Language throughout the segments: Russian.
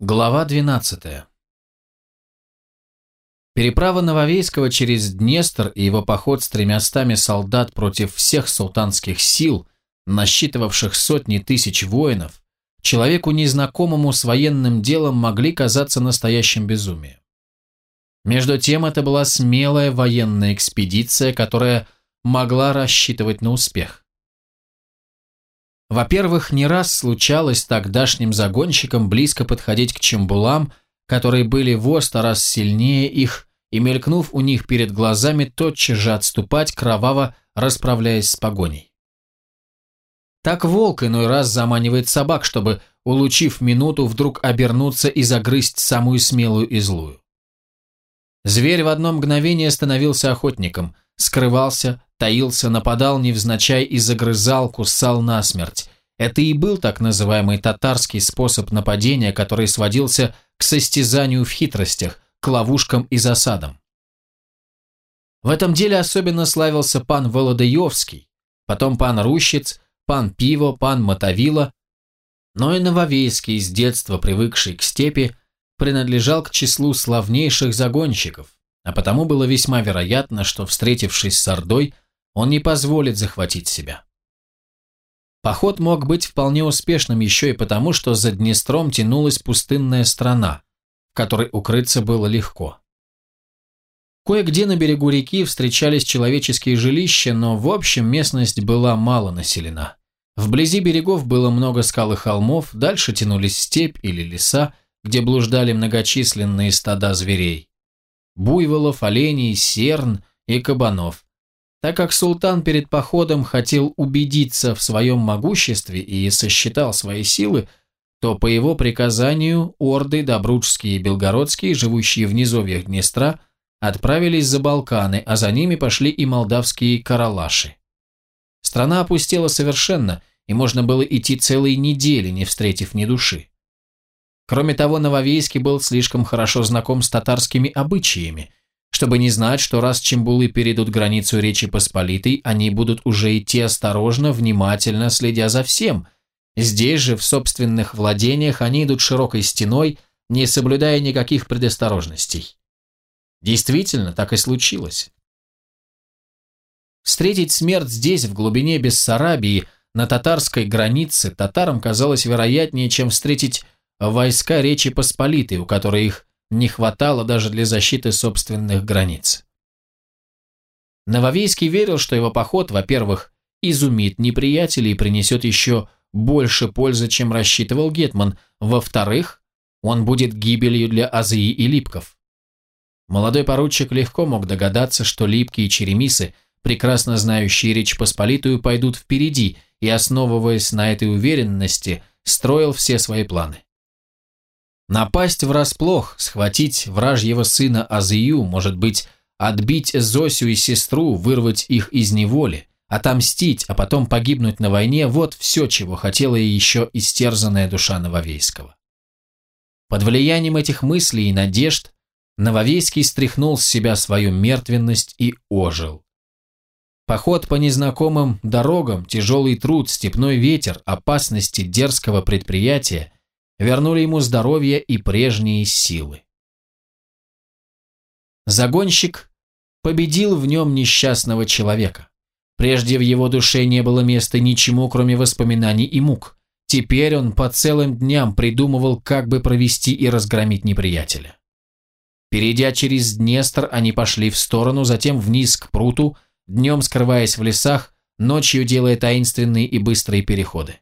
Глава 12. Переправа Нововейского через Днестр и его поход с тремястами солдат против всех султанских сил, насчитывавших сотни тысяч воинов, человеку незнакомому с военным делом могли казаться настоящим безумием. Между тем это была смелая военная экспедиция, которая могла рассчитывать на успех. Во-первых, не раз случалось тогдашним загонщикам близко подходить к чембулам, которые были во сто раз сильнее их, и, мелькнув у них перед глазами, тотчас же отступать, кроваво расправляясь с погоней. Так волк иной раз заманивает собак, чтобы, улучив минуту, вдруг обернуться и загрызть самую смелую и злую. Зверь в одно мгновение становился охотником, скрывался, таился, нападал невзначай и загрызал, кусал насмерть. Это и был так называемый татарский способ нападения, который сводился к состязанию в хитростях, к ловушкам и засадам. В этом деле особенно славился пан Володаевский, потом пан Рущиц, пан Пиво, пан Мотовила, но и Нововейский, с детства привыкший к степи, принадлежал к числу славнейших загонщиков, а потому было весьма вероятно, что, встретившись с Ордой, он не позволит захватить себя. Поход мог быть вполне успешным еще и потому, что за Днестром тянулась пустынная страна, в которой укрыться было легко. Кое-где на берегу реки встречались человеческие жилища, но в общем местность была мало населена. Вблизи берегов было много скал и холмов, дальше тянулись степь или леса, где блуждали многочисленные стада зверей. Буйволов, оленей, серн и кабанов. Так как султан перед походом хотел убедиться в своем могуществе и сосчитал свои силы, то по его приказанию орды Добруджские и Белгородские, живущие в низовьях Днестра, отправились за Балканы, а за ними пошли и молдавские каралаши. Страна опустела совершенно, и можно было идти целые недели, не встретив ни души. Кроме того, Нововейский был слишком хорошо знаком с татарскими обычаями – чтобы не знать, что раз чембулы перейдут границу Речи Посполитой, они будут уже идти осторожно, внимательно, следя за всем. Здесь же, в собственных владениях, они идут широкой стеной, не соблюдая никаких предосторожностей. Действительно, так и случилось. Встретить смерть здесь, в глубине Бессарабии, на татарской границе, татарам казалось вероятнее, чем встретить войска Речи Посполитой, у которой их не хватало даже для защиты собственных границ. Нововейский верил, что его поход, во-первых, изумит неприятелей и принесет еще больше пользы, чем рассчитывал Гетман, во-вторых, он будет гибелью для Азии и Липков. Молодой поручик легко мог догадаться, что Липки и Черемисы, прекрасно знающие Речь Посполитую, пойдут впереди, и, основываясь на этой уверенности, строил все свои планы. Напасть врасплох, схватить вражьего сына Азию, может быть, отбить Зосю и сестру, вырвать их из неволи, отомстить, а потом погибнуть на войне – вот все, чего хотела и еще истерзанная душа Нововейского. Под влиянием этих мыслей и надежд Нововейский стряхнул с себя свою мертвенность и ожил. Поход по незнакомым дорогам, тяжелый труд, степной ветер, опасности дерзкого предприятия вернули ему здоровье и прежние силы. Загонщик победил в нем несчастного человека. Прежде в его душе не было места ничему, кроме воспоминаний и мук. Теперь он по целым дням придумывал, как бы провести и разгромить неприятеля. Перейдя через Днестр, они пошли в сторону, затем вниз к пруту, днем скрываясь в лесах, ночью делая таинственные и быстрые переходы.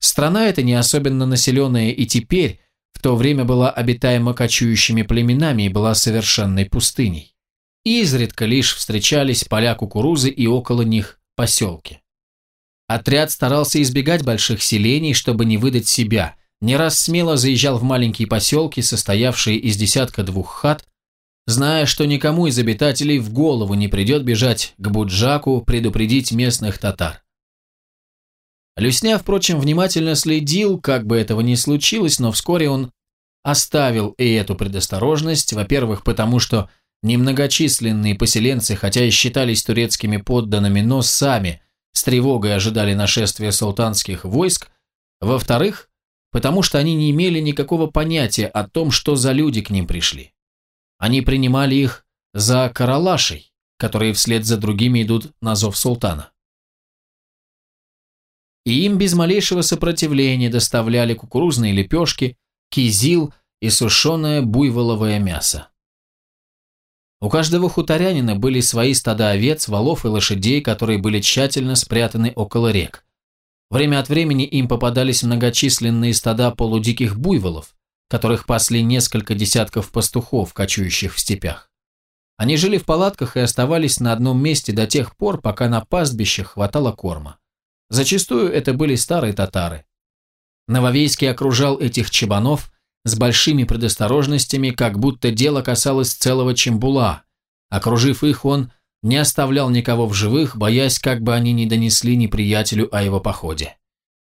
Страна эта не особенно населенная и теперь, в то время была обитаема кочующими племенами и была совершенной пустыней. Изредка лишь встречались поля кукурузы и около них поселки. Отряд старался избегать больших селений, чтобы не выдать себя, не раз смело заезжал в маленькие поселки, состоявшие из десятка двух хат, зная, что никому из обитателей в голову не придет бежать к Буджаку предупредить местных татар. Люсня, впрочем, внимательно следил, как бы этого ни случилось, но вскоре он оставил и эту предосторожность, во-первых, потому что немногочисленные поселенцы, хотя и считались турецкими подданными, но сами с тревогой ожидали нашествия султанских войск, во-вторых, потому что они не имели никакого понятия о том, что за люди к ним пришли. Они принимали их за каралашей, которые вслед за другими идут на зов султана. И им без малейшего сопротивления доставляли кукурузные лепешки, кизил и сушеное буйволовое мясо. У каждого хуторянина были свои стада овец, волов и лошадей, которые были тщательно спрятаны около рек. Время от времени им попадались многочисленные стада полудиких буйволов, которых пасли несколько десятков пастухов, кочующих в степях. Они жили в палатках и оставались на одном месте до тех пор, пока на пастбищах хватало корма. Зачастую это были старые татары. Нововейский окружал этих чебанов с большими предосторожностями, как будто дело касалось целого чембула. Окружив их, он не оставлял никого в живых, боясь, как бы они не донесли неприятелю о его походе.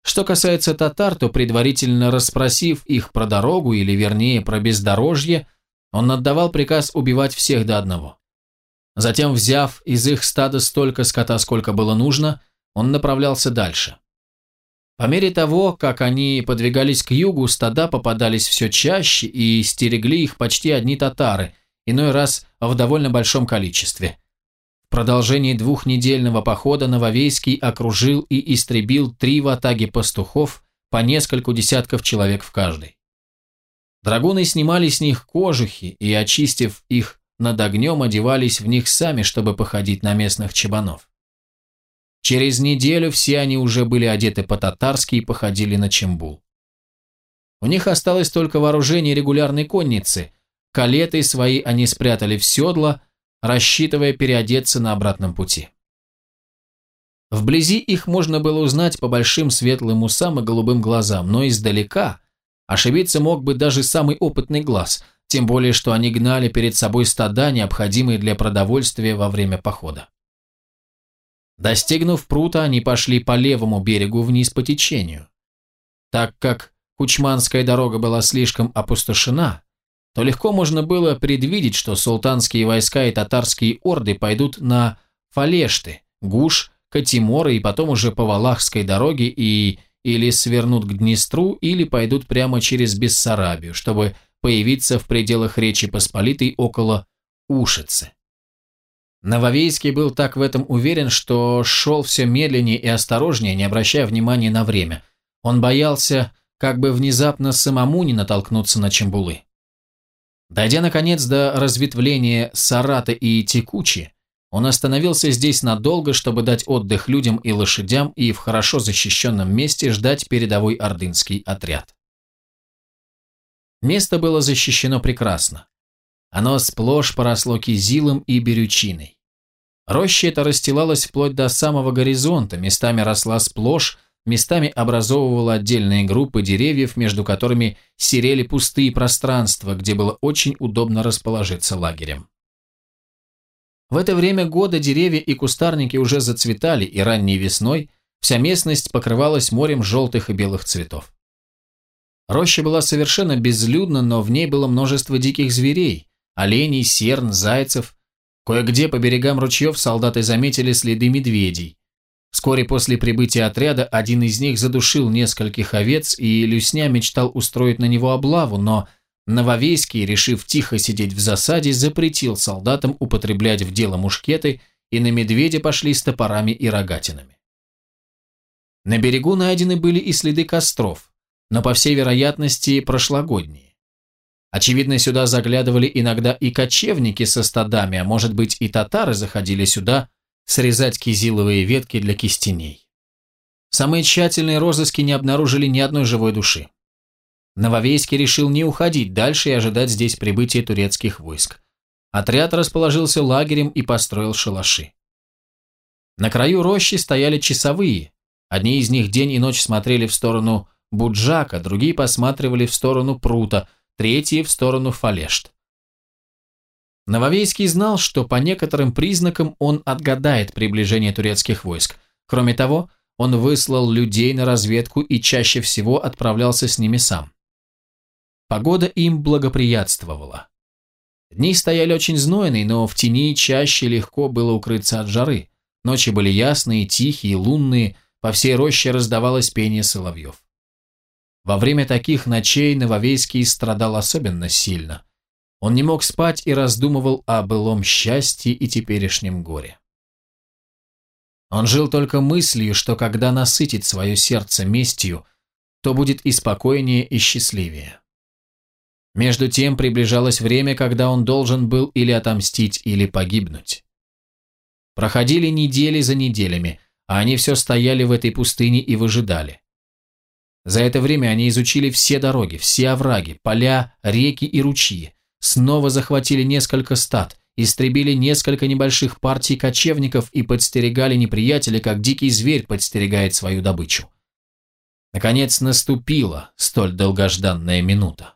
Что касается татар, то предварительно расспросив их про дорогу, или вернее про бездорожье, он отдавал приказ убивать всех до одного. Затем, взяв из их стада столько скота, сколько было нужно, он направлялся дальше. По мере того, как они подвигались к югу, стада попадались все чаще и стерегли их почти одни татары, иной раз в довольно большом количестве продолжении двухнедельного похода Нововейский окружил и истребил три ватаги пастухов, по нескольку десятков человек в каждой. Драгуны снимали с них кожухи и, очистив их над огнем, одевались в них сами, чтобы походить на местных чебанов. Через неделю все они уже были одеты по-татарски и походили на чембул. У них осталось только вооружение регулярной конницы, калеты свои они спрятали в седла, рассчитывая переодеться на обратном пути. Вблизи их можно было узнать по большим светлым усам и голубым глазам, но издалека ошибиться мог бы даже самый опытный глаз, тем более что они гнали перед собой стада, необходимые для продовольствия во время похода. Достигнув прута, они пошли по левому берегу вниз по течению. Так как Кучманская дорога была слишком опустошена, то легко можно было предвидеть, что султанские войска и татарские орды пойдут на Фалешты, Гуш, Катиморы и потом уже по Валахской дороге и или свернут к Днестру, или пойдут прямо через Бессарабию, чтобы появиться в пределах Речи Посполитой около Ушицы. Нововейский был так в этом уверен, что шел все медленнее и осторожнее, не обращая внимания на время. Он боялся, как бы внезапно самому не натолкнуться на Чембулы. Дойдя, наконец, до разветвления Сарата и Текучи, он остановился здесь надолго, чтобы дать отдых людям и лошадям и в хорошо защищенном месте ждать передовой ордынский отряд. Место было защищено прекрасно. Оно сплошь поросло кизилом и берючиной. Роща эта расстилалась вплоть до самого горизонта, местами росла сплошь, местами образовывала отдельные группы деревьев, между которыми серели пустые пространства, где было очень удобно расположиться лагерем. В это время года деревья и кустарники уже зацветали, и ранней весной вся местность покрывалась морем желтых и белых цветов. Роща была совершенно безлюдна, но в ней было множество диких зверей – оленей, серн, зайцев. Кое-где по берегам ручьев солдаты заметили следы медведей, Вскоре после прибытия отряда один из них задушил нескольких овец, и Люсня мечтал устроить на него облаву, но Нововейский, решив тихо сидеть в засаде, запретил солдатам употреблять в дело мушкеты, и на медведя пошли с топорами и рогатинами. На берегу найдены были и следы костров, но, по всей вероятности, прошлогодние. Очевидно, сюда заглядывали иногда и кочевники со стадами, а может быть и татары заходили сюда, срезать кизиловые ветки для кистеней. Самые тщательные розыски не обнаружили ни одной живой души. Нововейский решил не уходить дальше и ожидать здесь прибытия турецких войск. Отряд расположился лагерем и построил шалаши. На краю рощи стояли часовые. Одни из них день и ночь смотрели в сторону Буджака, другие посматривали в сторону Прута, третьи в сторону Фалешт. Нововейский знал, что по некоторым признакам он отгадает приближение турецких войск. Кроме того, он выслал людей на разведку и чаще всего отправлялся с ними сам. Погода им благоприятствовала. Дни стояли очень знойные, но в тени чаще легко было укрыться от жары. Ночи были ясные, тихие, лунные, по всей роще раздавалось пение соловьев. Во время таких ночей Нововейский страдал особенно сильно. Он не мог спать и раздумывал о былом счастье и теперешнем горе. Он жил только мыслью, что когда насытит свое сердце местью, то будет и спокойнее, и счастливее. Между тем приближалось время, когда он должен был или отомстить, или погибнуть. Проходили недели за неделями, а они все стояли в этой пустыне и выжидали. За это время они изучили все дороги, все овраги, поля, реки и ручьи, снова захватили несколько стад, истребили несколько небольших партий кочевников и подстерегали неприятеля, как дикий зверь подстерегает свою добычу. Наконец наступила столь долгожданная минута.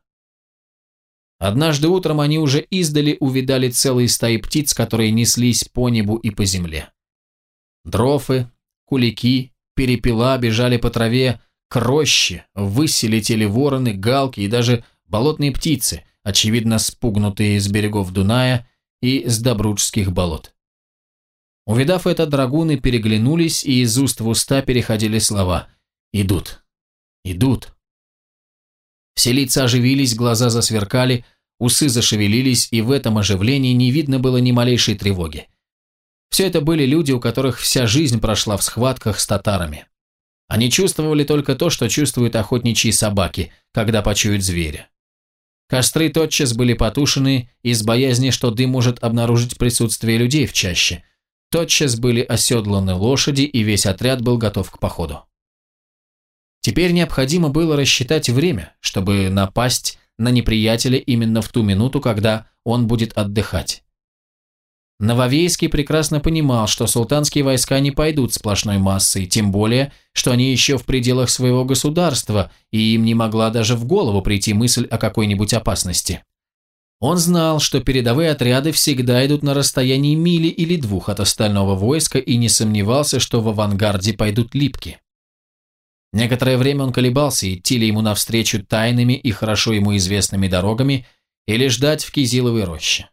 Однажды утром они уже издали увидали целые стаи птиц, которые неслись по небу и по земле. Дрофы, кулики, перепела бежали по траве, к роще ввысь вороны, галки и даже болотные птицы, очевидно спугнутые с берегов Дуная и с Добруджских болот. Увидав это, драгуны переглянулись, и из уст в уста переходили слова «Идут! Идут!». Все лица оживились, глаза засверкали, усы зашевелились, и в этом оживлении не видно было ни малейшей тревоги. Все это были люди, у которых вся жизнь прошла в схватках с татарами. Они чувствовали только то, что чувствуют охотничьи собаки, когда почуют зверя. Костры тотчас были потушены из боязни, что дым может обнаружить присутствие людей в чаще. Тотчас были оседланы лошади, и весь отряд был готов к походу. Теперь необходимо было рассчитать время, чтобы напасть на неприятеля именно в ту минуту, когда он будет отдыхать. Нововейский прекрасно понимал, что султанские войска не пойдут сплошной массой, тем более, что они еще в пределах своего государства, и им не могла даже в голову прийти мысль о какой-нибудь опасности. Он знал, что передовые отряды всегда идут на расстоянии мили или двух от остального войска и не сомневался, что в авангарде пойдут липки. Некоторое время он колебался, идти ли ему навстречу тайными и хорошо ему известными дорогами или ждать в Кизиловой роще.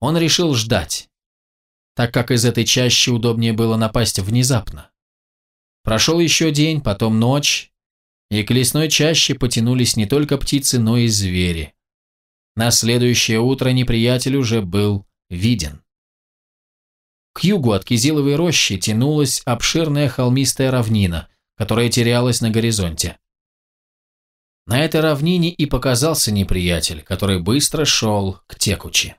Он решил ждать, так как из этой чащи удобнее было напасть внезапно. Прошел еще день, потом ночь, и к лесной чаще потянулись не только птицы, но и звери. На следующее утро неприятель уже был виден. К югу от Кизиловой рощи тянулась обширная холмистая равнина, которая терялась на горизонте. На этой равнине и показался неприятель, который быстро шел к Текучи.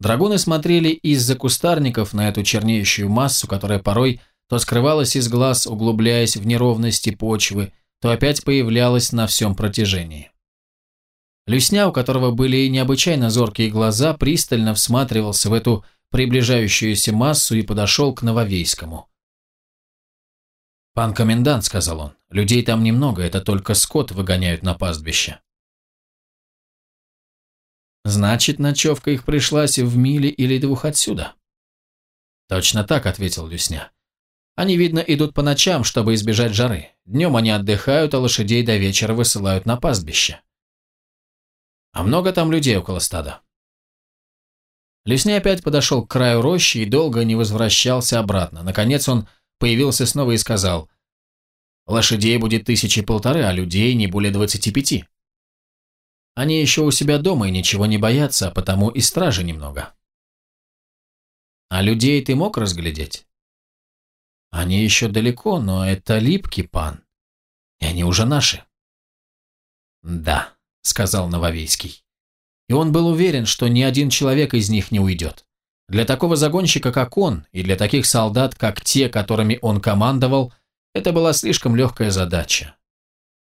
Драгуны смотрели из-за кустарников на эту чернеющую массу, которая порой то скрывалась из глаз, углубляясь в неровности почвы, то опять появлялась на всем протяжении. Люсня, у которого были необычайно зоркие глаза, пристально всматривался в эту приближающуюся массу и подошел к Нововейскому. «Пан комендант», — сказал он, — «людей там немного, это только скот выгоняют на пастбище». Значит, ночевка их пришлась в миле или двух отсюда. Точно так, ответил Люсня. Они, видно, идут по ночам, чтобы избежать жары. Днем они отдыхают, а лошадей до вечера высылают на пастбище. А много там людей около стада? Люсня опять подошел к краю рощи и долго не возвращался обратно. Наконец он появился снова и сказал, «Лошадей будет тысячи полторы, а людей не более двадцати пяти». Они еще у себя дома и ничего не боятся, а потому и стражи немного. А людей ты мог разглядеть? Они еще далеко, но это липкий пан. И они уже наши. Да, сказал Нововейский. И он был уверен, что ни один человек из них не уйдет. Для такого загонщика, как он, и для таких солдат, как те, которыми он командовал, это была слишком легкая задача.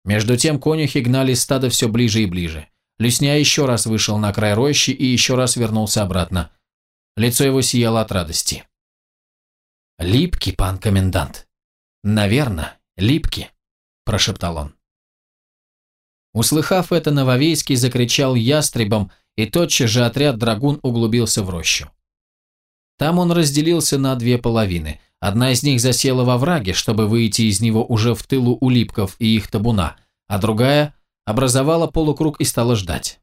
Между тем конюхи гнали стадо все ближе и ближе. Люсня еще раз вышел на край рощи и еще раз вернулся обратно. Лицо его сияло от радости. «Липкий, пан комендант. Наверно, липкий», – прошептал он. Услыхав это, Нововейский закричал ястребом, и тотчас же отряд драгун углубился в рощу. Там он разделился на две половины. Одна из них засела во враге, чтобы выйти из него уже в тылу у липков и их табуна, а другая образовала полукруг и стала ждать.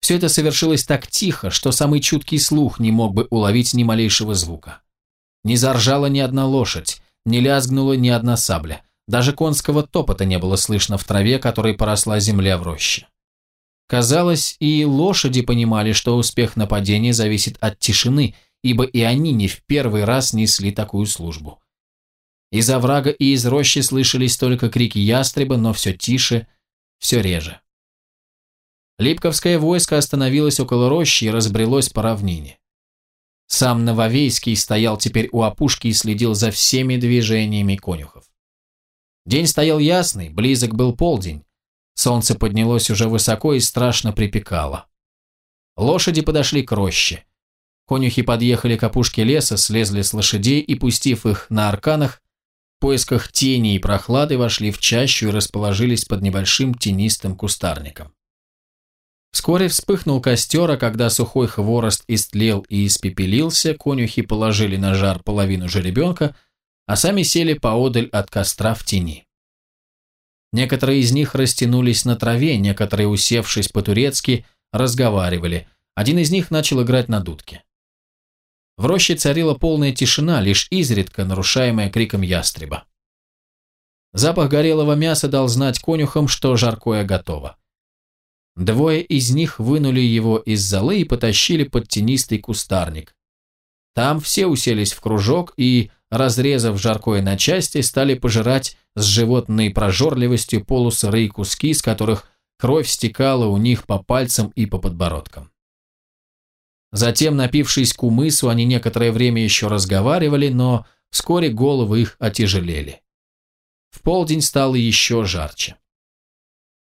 Все это совершилось так тихо, что самый чуткий слух не мог бы уловить ни малейшего звука. Не заржала ни одна лошадь, не лязгнула ни одна сабля. Даже конского топота не было слышно в траве, которой поросла земля в роще. Казалось, и лошади понимали, что успех нападения зависит от тишины, ибо и они не в первый раз несли такую службу. Из оврага и из рощи слышались только крики ястреба, но все тише, все реже. Липковское войско остановилось около рощи и разбрелось по равнине. Сам Нововейский стоял теперь у опушки и следил за всеми движениями конюхов. День стоял ясный, близок был полдень. Солнце поднялось уже высоко и страшно припекало. Лошади подошли к роще. Конюхи подъехали к опушке леса, слезли с лошадей и, пустив их на арканах, поисках тени и прохлады вошли в чащу и расположились под небольшим тенистым кустарником. Вскоре вспыхнул костер, а когда сухой хворост истлел и испепелился, конюхи положили на жар половину жеребенка, а сами сели поодаль от костра в тени. Некоторые из них растянулись на траве, некоторые, усевшись по-турецки, разговаривали. Один из них начал играть на дудке. В роще царила полная тишина, лишь изредка нарушаемая криком ястреба. Запах горелого мяса дал знать конюхам, что жаркое готово. Двое из них вынули его из золы и потащили под тенистый кустарник. Там все уселись в кружок и, разрезав жаркое на части, стали пожирать с животной прожорливостью полусырые куски, с которых кровь стекала у них по пальцам и по подбородкам. Затем, напившись кумысу, они некоторое время еще разговаривали, но вскоре головы их отяжелели. В полдень стало еще жарче.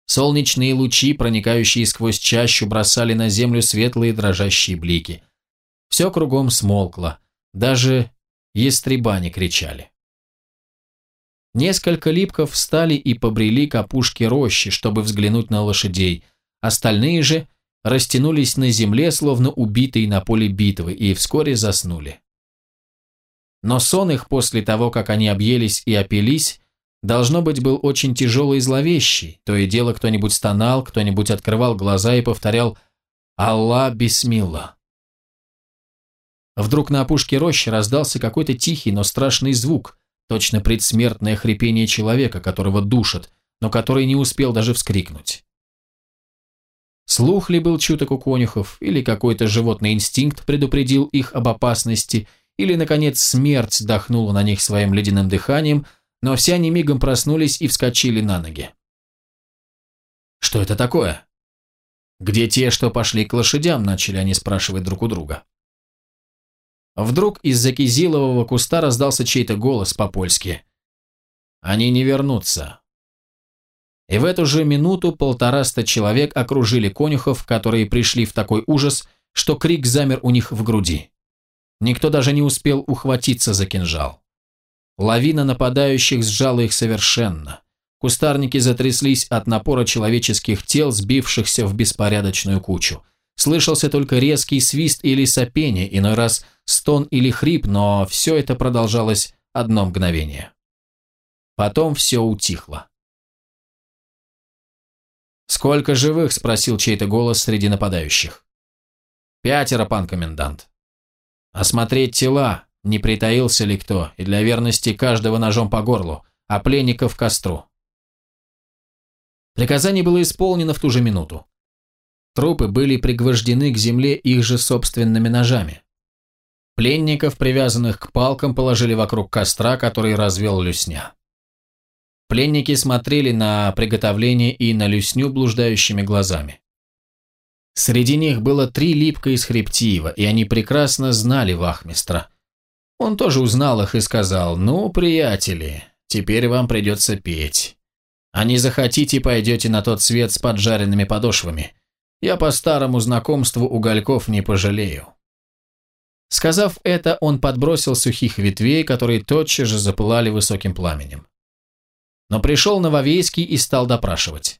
Солнечные лучи, проникающие сквозь чащу, бросали на землю светлые дрожащие блики. Все кругом смолкло, даже ястреба кричали. Несколько липков встали и побрели к опушке рощи, чтобы взглянуть на лошадей. Остальные же растянулись на земле, словно убитые на поле битвы, и вскоре заснули. Но сон их после того, как они объелись и опились, Должно быть, был очень тяжелый и зловещий. То и дело кто-нибудь стонал, кто-нибудь открывал глаза и повторял «Аллах бисмилла». Вдруг на опушке рощи раздался какой-то тихий, но страшный звук, точно предсмертное хрипение человека, которого душат, но который не успел даже вскрикнуть. Слух ли был чуток у конюхов, или какой-то животный инстинкт предупредил их об опасности, или, наконец, смерть дохнула на них своим ледяным дыханием – но все они мигом проснулись и вскочили на ноги. «Что это такое?» «Где те, что пошли к лошадям?» – начали они спрашивать друг у друга. Вдруг из-за кизилового куста раздался чей-то голос по-польски. «Они не вернутся». И в эту же минуту полтораста человек окружили конюхов, которые пришли в такой ужас, что крик замер у них в груди. Никто даже не успел ухватиться за кинжал. Лавина нападающих сжала их совершенно. Кустарники затряслись от напора человеческих тел, сбившихся в беспорядочную кучу. Слышался только резкий свист или сопение, иной раз стон или хрип, но все это продолжалось одно мгновение. Потом все утихло. «Сколько живых?» – спросил чей-то голос среди нападающих. «Пятеро, пан комендант». «Осмотреть тела, не притаился ли кто, и для верности каждого ножом по горлу, а пленников костру. Приказание было исполнено в ту же минуту. Трупы были пригвождены к земле их же собственными ножами. Пленников, привязанных к палкам, положили вокруг костра, который развел люсня. Пленники смотрели на приготовление и на люсню блуждающими глазами. Среди них было три липка из Хребтиева, и они прекрасно знали вахмистра – он тоже узнал их и сказал, «Ну, приятели, теперь вам придется петь. А не захотите, пойдете на тот свет с поджаренными подошвами. Я по старому знакомству угольков не пожалею». Сказав это, он подбросил сухих ветвей, которые тотчас же запылали высоким пламенем. Но пришел Нововейский и стал допрашивать.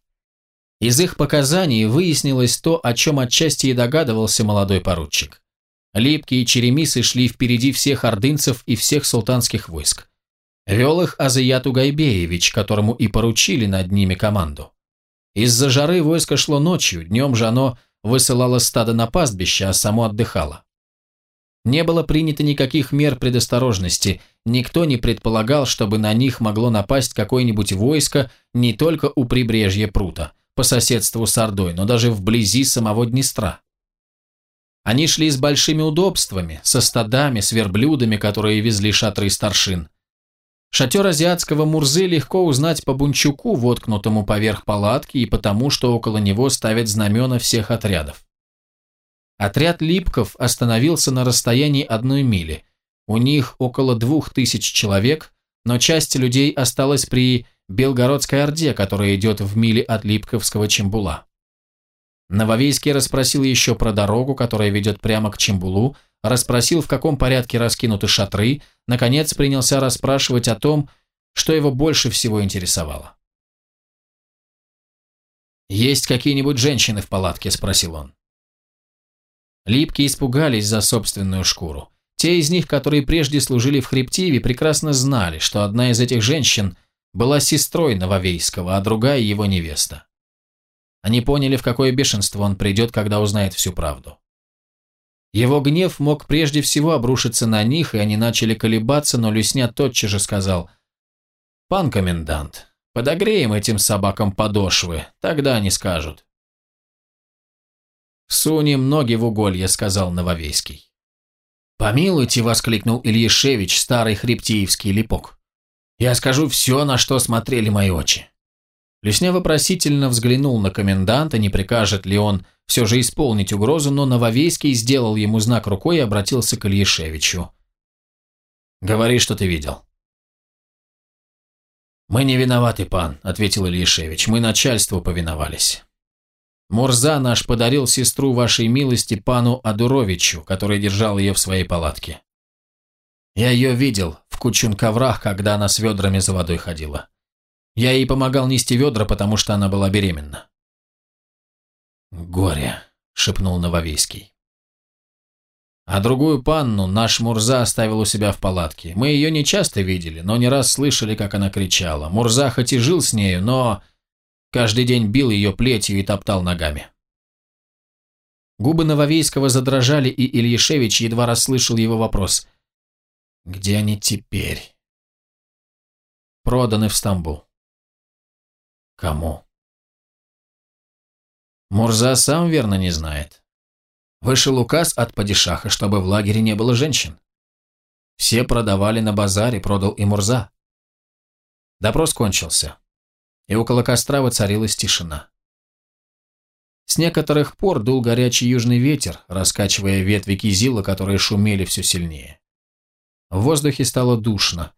Из их показаний выяснилось то, о чем отчасти и догадывался молодой поручик. Липкие черемисы шли впереди всех ордынцев и всех султанских войск. Вел их Азаят Угайбеевич, которому и поручили над ними команду. Из-за жары войско шло ночью, днем же оно высылало стадо на пастбище, а само отдыхало. Не было принято никаких мер предосторожности, никто не предполагал, чтобы на них могло напасть какое-нибудь войско не только у прибрежья Прута, по соседству с Ордой, но даже вблизи самого Днестра. Они шли с большими удобствами, со стадами, с верблюдами, которые везли шатры старшин. Шатер азиатского Мурзы легко узнать по бунчуку, воткнутому поверх палатки, и потому, что около него ставят знамена всех отрядов. Отряд Липков остановился на расстоянии одной мили. У них около двух тысяч человек, но часть людей осталась при Белгородской Орде, которая идет в миле от Липковского Чембула. Нововейский расспросил еще про дорогу, которая ведет прямо к Чембулу, расспросил, в каком порядке раскинуты шатры, наконец принялся расспрашивать о том, что его больше всего интересовало. «Есть какие-нибудь женщины в палатке?» – спросил он. Липки испугались за собственную шкуру. Те из них, которые прежде служили в Хребтиве, прекрасно знали, что одна из этих женщин была сестрой Нововейского, а другая его невеста. Они поняли, в какое бешенство он придет, когда узнает всю правду. Его гнев мог прежде всего обрушиться на них, и они начали колебаться, но Люсня тотчас же сказал, «Пан комендант, подогреем этим собакам подошвы, тогда они скажут». «Сунем ноги в уголье», — сказал Нововейский. «Помилуйте», — воскликнул Ильишевич, старый хребтиевский липок. «Я скажу все, на что смотрели мои очи». Лесня вопросительно взглянул на коменданта, не прикажет ли он все же исполнить угрозу, но Нововейский сделал ему знак рукой и обратился к Ильишевичу. «Говори, что ты видел». «Мы не виноваты, пан», — ответил Ильишевич. «Мы начальству повиновались. Мурза наш подарил сестру вашей милости пану Адуровичу, который держал ее в своей палатке. Я ее видел в Кучун-коврах, когда она с ведрами за водой ходила. Я ей помогал нести ведра, потому что она была беременна. «Горе», — шепнул Нововейский. А другую панну наш Мурза оставил у себя в палатке. Мы ее не часто видели, но не раз слышали, как она кричала. Мурза хоть и жил с нею, но Каждый день бил ее плетью и топтал ногами. Губы Нововейского задрожали, и Ильишевич едва расслышал его вопрос. «Где они теперь?» «Проданы в Стамбул». «Кому?» Мурза сам верно не знает. Вышел указ от падишаха, чтобы в лагере не было женщин. Все продавали на базаре, продал и Мурза. Допрос кончился и около костра воцарилась тишина. С некоторых пор дул горячий южный ветер, раскачивая ветви кизила, которые шумели все сильнее. В воздухе стало душно.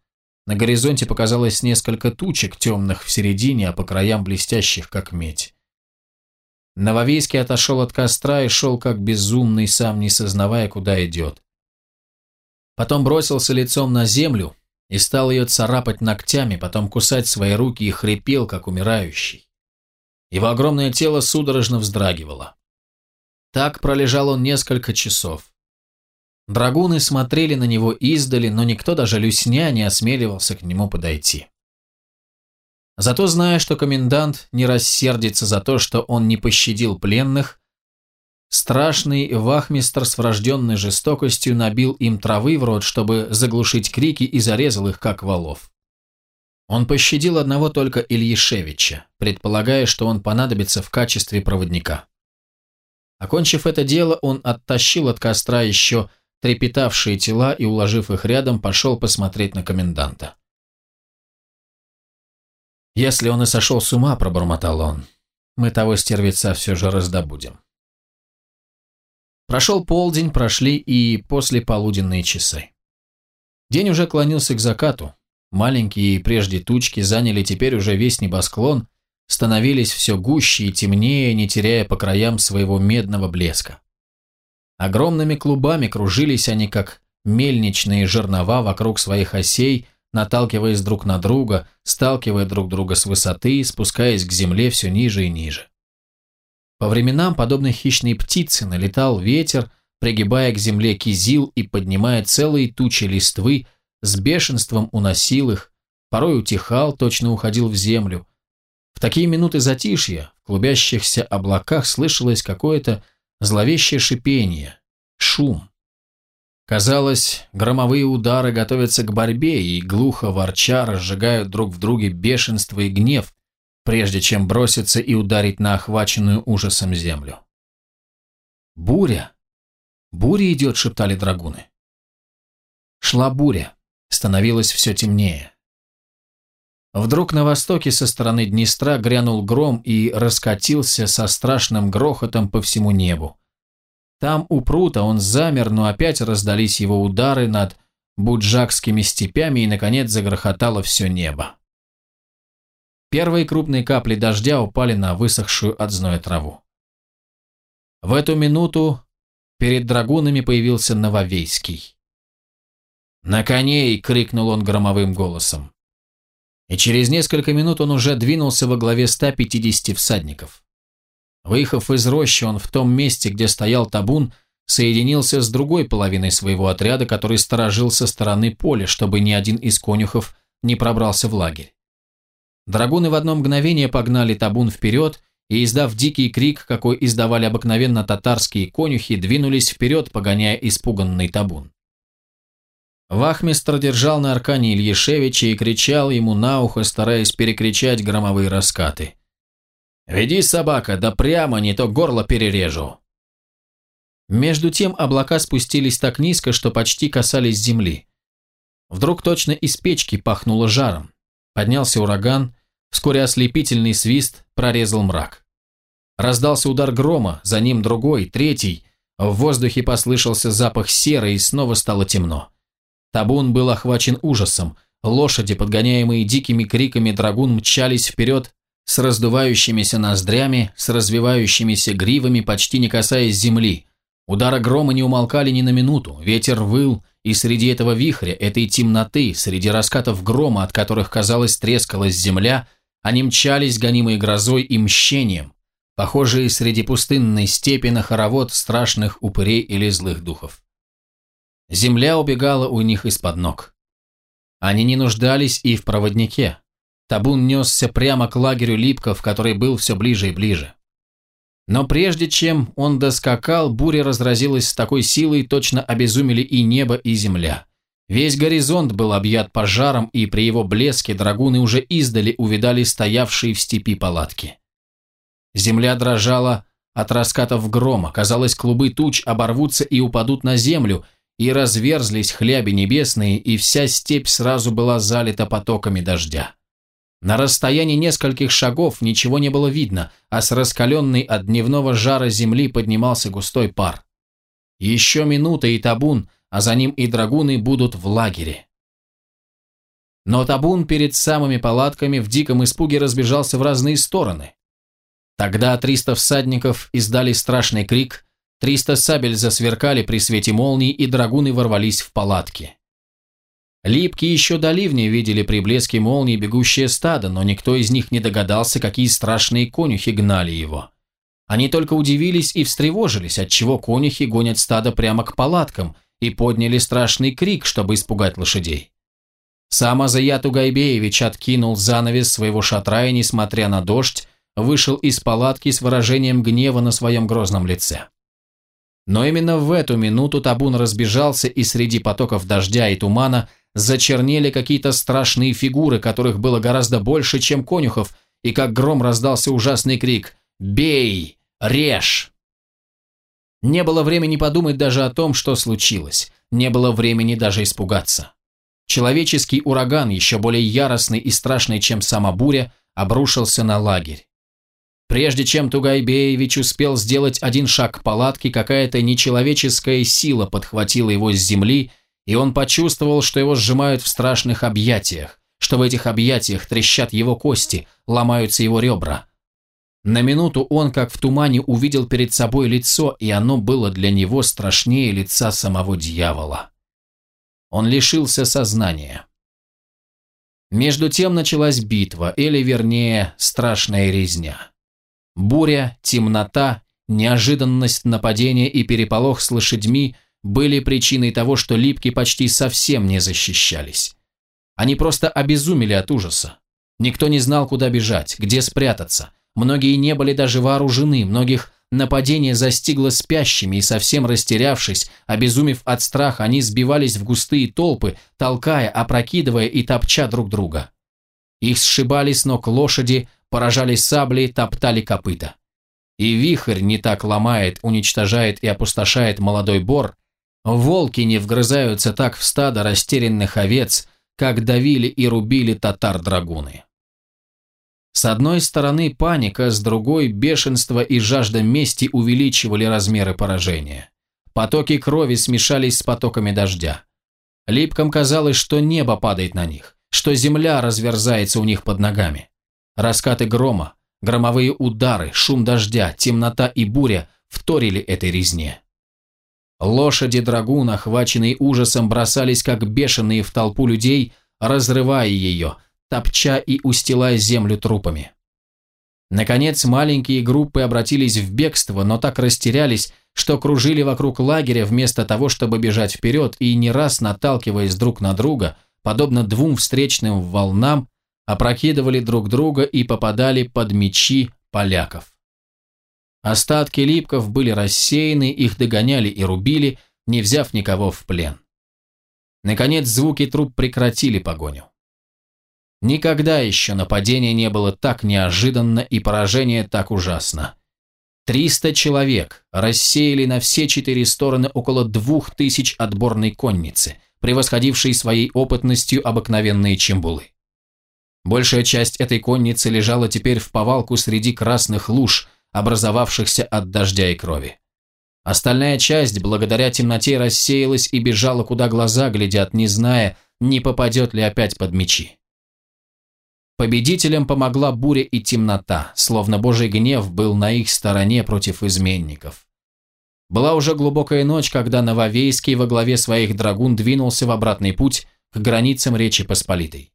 На горизонте показалось несколько тучек, темных в середине, а по краям блестящих, как медь. Нововейский отошел от костра и шел как безумный, сам не сознавая, куда идет. Потом бросился лицом на землю, и стал ее царапать ногтями, потом кусать свои руки и хрипел, как умирающий. Его огромное тело судорожно вздрагивало. Так пролежал он несколько часов. Драгуны смотрели на него издали, но никто, даже Люсня, не осмеливался к нему подойти. Зато, зная, что комендант не рассердится за то, что он не пощадил пленных, Страшный вахмистр с врожденной жестокостью набил им травы в рот, чтобы заглушить крики и зарезал их, как валов. Он пощадил одного только Ильишевича, предполагая, что он понадобится в качестве проводника. Окончив это дело, он оттащил от костра еще трепетавшие тела и, уложив их рядом, пошел посмотреть на коменданта. «Если он и сошел с ума», — пробормотал он, — «мы того стервеца все же раздобудем». Прошел полдень, прошли и послеполуденные часы. День уже клонился к закату. Маленькие прежде тучки заняли теперь уже весь небосклон, становились все гуще и темнее, не теряя по краям своего медного блеска. Огромными клубами кружились они, как мельничные жернова вокруг своих осей, наталкиваясь друг на друга, сталкивая друг друга с высоты, спускаясь к земле все ниже и ниже. По временам, подобно хищной птице, налетал ветер, пригибая к земле кизил и поднимая целые тучи листвы, с бешенством уносил их, порой утихал, точно уходил в землю. В такие минуты затишья в клубящихся облаках слышалось какое-то зловещее шипение, шум. Казалось, громовые удары готовятся к борьбе и, глухо ворча, разжигают друг в друге бешенство и гнев, прежде чем броситься и ударить на охваченную ужасом землю. «Буря! Буря идет!» — шептали драгуны. Шла буря, становилось все темнее. Вдруг на востоке со стороны Днестра грянул гром и раскатился со страшным грохотом по всему небу. Там у прута он замер, но опять раздались его удары над буджакскими степями и, наконец, загрохотало все небо. Первые крупные капли дождя упали на высохшую от зноя траву. В эту минуту перед драгунами появился Нововейский. «На коней!» — крикнул он громовым голосом. И через несколько минут он уже двинулся во главе 150 всадников. Выехав из рощи, он в том месте, где стоял табун, соединился с другой половиной своего отряда, который сторожил со стороны поля, чтобы ни один из конюхов не пробрался в лагерь. Драгуны в одно мгновение погнали табун вперед и, издав дикий крик, какой издавали обыкновенно татарские конюхи, двинулись вперед, погоняя испуганный табун. Вахмистр держал на аркане Ильишевича и кричал ему на ухо, стараясь перекричать громовые раскаты. «Веди, собака, да прямо, не то горло перережу!» Между тем облака спустились так низко, что почти касались земли. Вдруг точно из печки пахнуло жаром. Поднялся ураган, вскоре ослепительный свист прорезал мрак. Раздался удар грома, за ним другой, третий. В воздухе послышался запах серы и снова стало темно. Табун был охвачен ужасом. Лошади, подгоняемые дикими криками драгун, мчались вперед с раздувающимися ноздрями, с развивающимися гривами, почти не касаясь земли. Удары грома не умолкали ни на минуту, ветер выл, и среди этого вихря, этой темноты, среди раскатов грома, от которых, казалось, трескалась земля, они мчались, гонимые грозой и мщением, похожие среди пустынной степи на хоровод страшных упырей или злых духов. Земля убегала у них из-под ног. Они не нуждались и в проводнике. Табун несся прямо к лагерю Липков, который был все ближе и ближе. Но прежде чем он доскакал, буря разразилась с такой силой, точно обезумели и небо, и земля. Весь горизонт был объят пожаром, и при его блеске драгуны уже издали увидали стоявшие в степи палатки. Земля дрожала от раскатов грома, казалось, клубы туч оборвутся и упадут на землю – и разверзлись хляби небесные, и вся степь сразу была залита потоками дождя. На расстоянии нескольких шагов ничего не было видно, а с раскаленной от дневного жара земли поднимался густой пар. Еще минута и табун, а за ним и драгуны будут в лагере. Но табун перед самыми палатками в диком испуге разбежался в разные стороны. Тогда триста всадников издали страшный крик, Триста сабель засверкали при свете молний, и драгуны ворвались в палатки. Липки еще до ливня видели при блеске молнии бегущее стадо, но никто из них не догадался, какие страшные конюхи гнали его. Они только удивились и встревожились, отчего конюхи гонят стадо прямо к палаткам, и подняли страшный крик, чтобы испугать лошадей. Сам Азаят Угайбеевич откинул занавес своего шатра и, несмотря на дождь, вышел из палатки с выражением гнева на своем грозном лице. Но именно в эту минуту табун разбежался, и среди потоков дождя и тумана зачернели какие-то страшные фигуры, которых было гораздо больше, чем конюхов, и как гром раздался ужасный крик «Бей! Режь!». Не было времени подумать даже о том, что случилось. Не было времени даже испугаться. Человеческий ураган, еще более яростный и страшный, чем сама буря, обрушился на лагерь. Прежде чем Тугайбеевич успел сделать один шаг к палатке, какая-то нечеловеческая сила подхватила его с земли, и он почувствовал, что его сжимают в страшных объятиях, что в этих объятиях трещат его кости, ломаются его ребра. На минуту он, как в тумане, увидел перед собой лицо, и оно было для него страшнее лица самого дьявола. Он лишился сознания. Между тем началась битва, или, вернее, страшная резня. Буря, темнота, неожиданность нападения и переполох с лошадьми были причиной того, что липки почти совсем не защищались. Они просто обезумели от ужаса. Никто не знал, куда бежать, где спрятаться. Многие не были даже вооружены, многих нападение застигло спящими, и совсем растерявшись, обезумев от страха, они сбивались в густые толпы, толкая, опрокидывая и топча друг друга. Их сшибали с ног лошади, поражали сабли, топтали копыта. И вихрь не так ломает, уничтожает и опустошает молодой бор, волки не вгрызаются так в стадо растерянных овец, как давили и рубили татар-драгуны. С одной стороны паника, с другой бешенство и жажда мести увеличивали размеры поражения. Потоки крови смешались с потоками дождя. Липкам казалось, что небо падает на них, что земля разверзается у них под ногами. Раскаты грома, громовые удары, шум дождя, темнота и буря вторили этой резне. Лошади драгун, охваченные ужасом, бросались как бешеные в толпу людей, разрывая ее – топча и устилая землю трупами. Наконец, маленькие группы обратились в бегство, но так растерялись, что кружили вокруг лагеря вместо того, чтобы бежать вперед, и не раз наталкиваясь друг на друга, подобно двум встречным волнам, опрокидывали друг друга и попадали под мечи поляков. Остатки липков были рассеяны, их догоняли и рубили, не взяв никого в плен. Наконец, звуки труп прекратили погоню. Никогда еще нападение не было так неожиданно и поражение так ужасно. Триста человек рассеяли на все четыре стороны около двух тысяч отборной конницы, превосходившей своей опытностью обыкновенные чембулы. Большая часть этой конницы лежала теперь в повалку среди красных луж, образовавшихся от дождя и крови. Остальная часть, благодаря темноте, рассеялась и бежала, куда глаза глядят, не зная, не попадет ли опять под мечи. Победителям помогла буря и темнота, словно божий гнев был на их стороне против изменников. Была уже глубокая ночь, когда Нововейский во главе своих драгун двинулся в обратный путь к границам Речи Посполитой.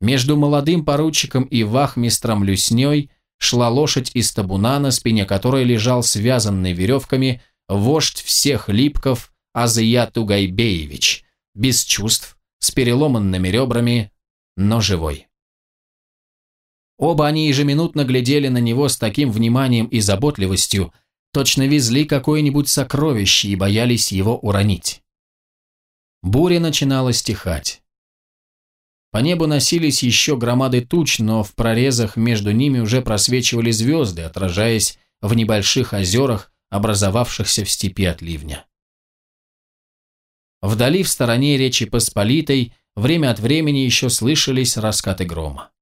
Между молодым поручиком и вахмистром Люсней шла лошадь из табуна, на спине которой лежал связанный веревками вождь всех липков Азия Тугайбеевич, без чувств, с переломанными ребрами, но живой. Оба они ежеминутно глядели на него с таким вниманием и заботливостью, точно везли какое-нибудь сокровище и боялись его уронить. Буря начинала стихать. По небу носились еще громады туч, но в прорезах между ними уже просвечивали звезды, отражаясь в небольших озерах, образовавшихся в степи от ливня. Вдали в стороне Речи Посполитой время от времени еще слышались раскаты грома.